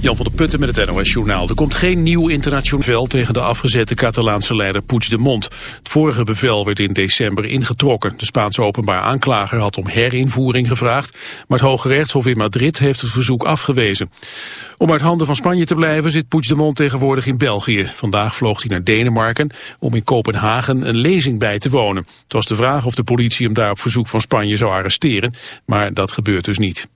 Jan van der Putten met het NOS-journaal. Er komt geen nieuw internationaal bevel tegen de afgezette Catalaanse leider Puigdemont. Het vorige bevel werd in december ingetrokken. De Spaanse openbaar aanklager had om herinvoering gevraagd... maar het Hoge Rechtshof in Madrid heeft het verzoek afgewezen. Om uit handen van Spanje te blijven zit Puigdemont tegenwoordig in België. Vandaag vloog hij naar Denemarken om in Kopenhagen een lezing bij te wonen. Het was de vraag of de politie hem daar op verzoek van Spanje zou arresteren, maar dat gebeurt dus niet.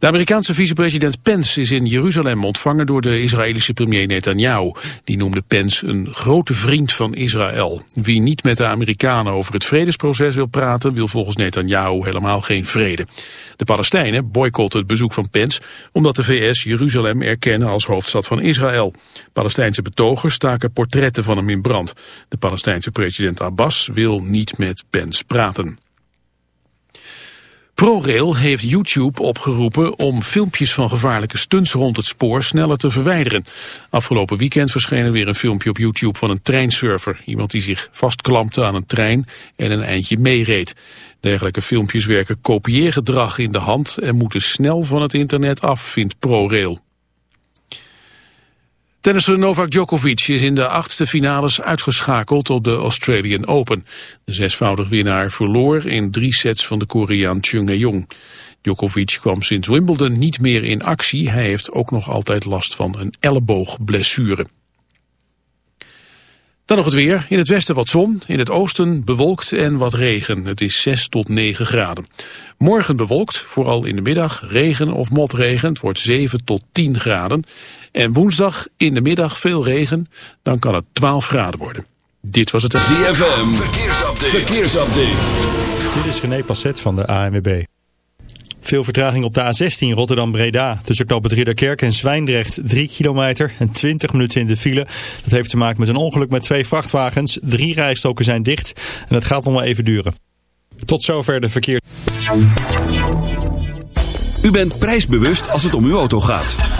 De Amerikaanse vicepresident Pence is in Jeruzalem ontvangen door de Israëlische premier Netanyahu. Die noemde Pence een grote vriend van Israël. Wie niet met de Amerikanen over het vredesproces wil praten, wil volgens Netanyahu helemaal geen vrede. De Palestijnen boycotten het bezoek van Pence omdat de VS Jeruzalem erkennen als hoofdstad van Israël. Palestijnse betogers staken portretten van hem in brand. De Palestijnse president Abbas wil niet met Pence praten. ProRail heeft YouTube opgeroepen om filmpjes van gevaarlijke stunts rond het spoor sneller te verwijderen. Afgelopen weekend verscheen er weer een filmpje op YouTube van een treinsurfer. Iemand die zich vastklampte aan een trein en een eindje meereed. Dergelijke filmpjes werken kopieergedrag in de hand en moeten snel van het internet af, vindt ProRail. Tennisser Novak Djokovic is in de achtste finales uitgeschakeld op de Australian Open. De zesvoudig winnaar verloor in drie sets van de Koreaan Chung Jong. Djokovic kwam sinds Wimbledon niet meer in actie. Hij heeft ook nog altijd last van een elleboogblessure. Dan nog het weer. In het westen wat zon, in het oosten bewolkt en wat regen. Het is 6 tot 9 graden. Morgen bewolkt, vooral in de middag regen of motregen. Het wordt 7 tot 10 graden. En woensdag in de middag veel regen, dan kan het 12 graden worden. Dit was het... ZFM, verkeersupdate. verkeersupdate. Dit is René Passet van de ANWB. Veel vertraging op de A16 Rotterdam-Breda. Tussen knoop het Ridderkerk en Zwijndrecht 3 kilometer en 20 minuten in de file. Dat heeft te maken met een ongeluk met twee vrachtwagens. Drie rijstoken zijn dicht en dat gaat nog wel even duren. Tot zover de verkeer. U bent prijsbewust als het om uw auto gaat.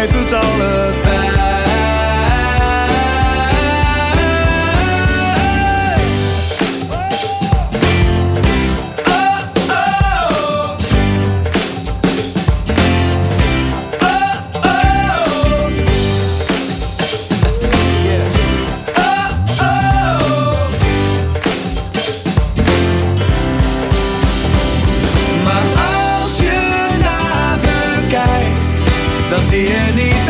孩子找了 zie je niet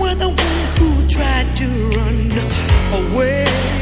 were the ones who tried to run away.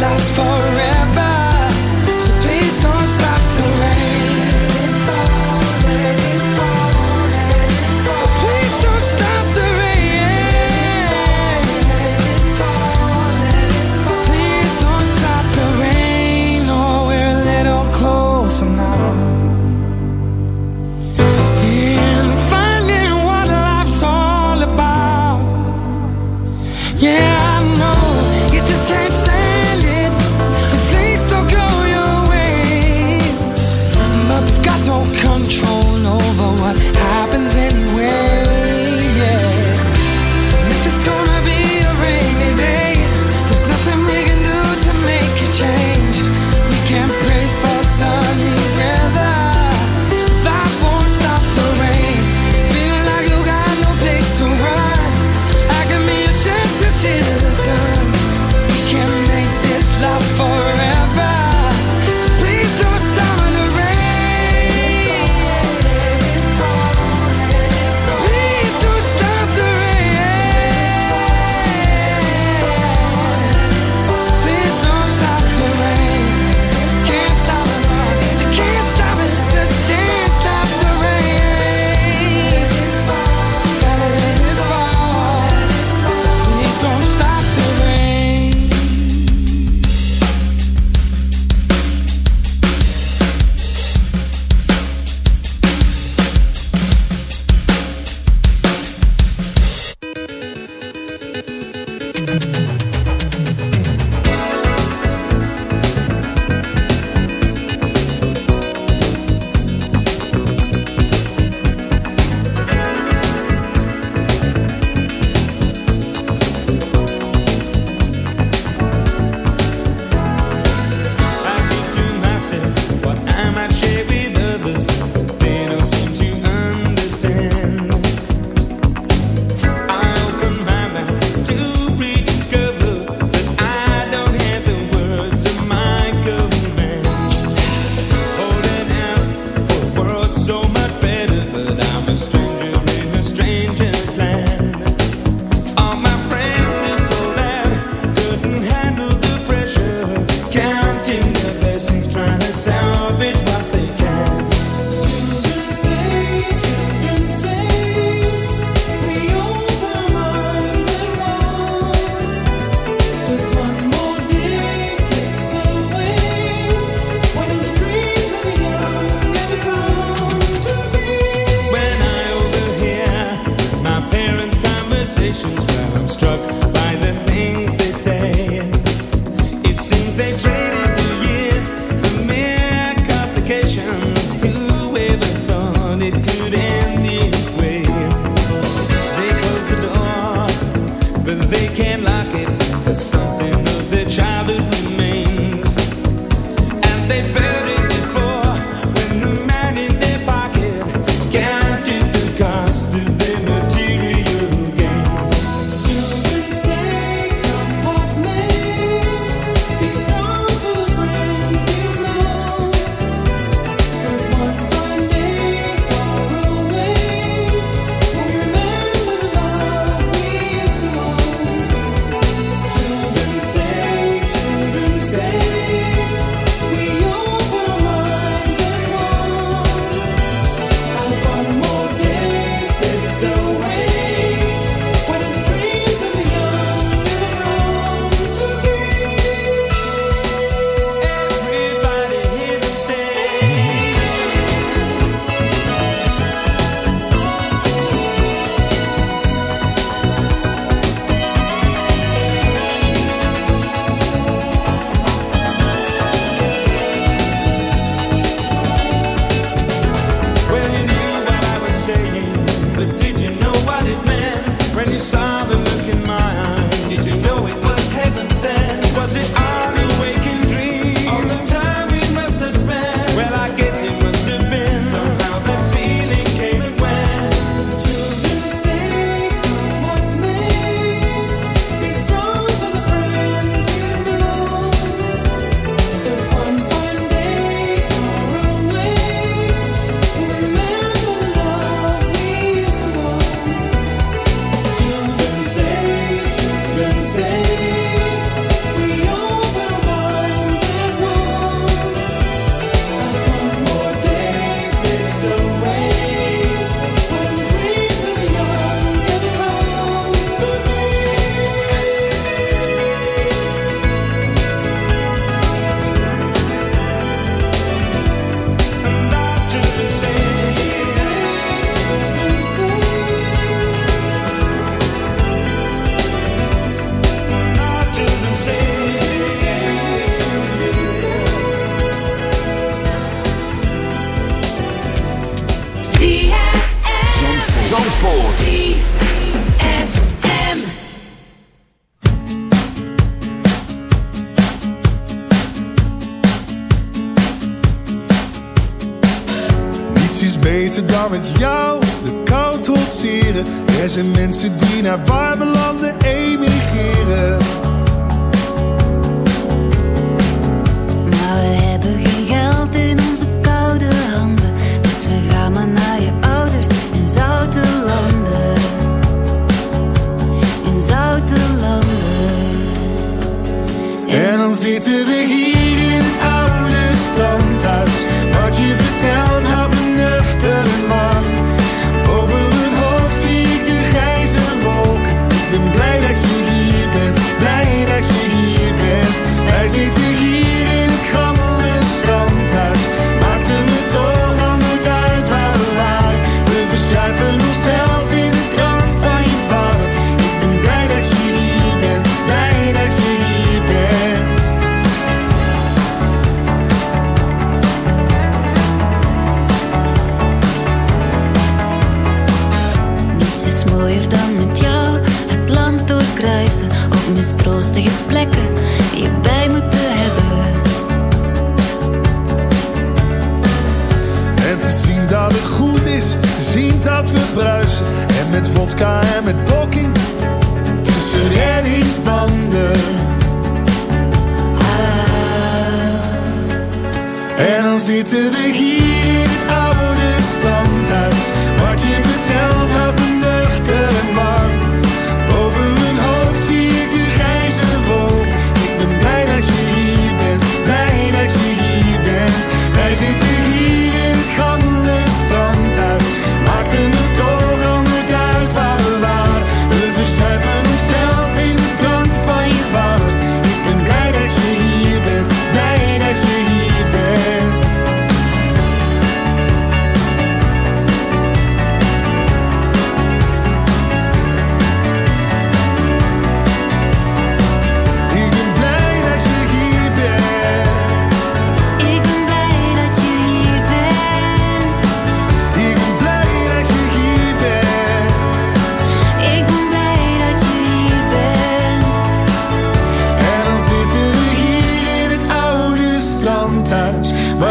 last forever.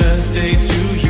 Birthday to you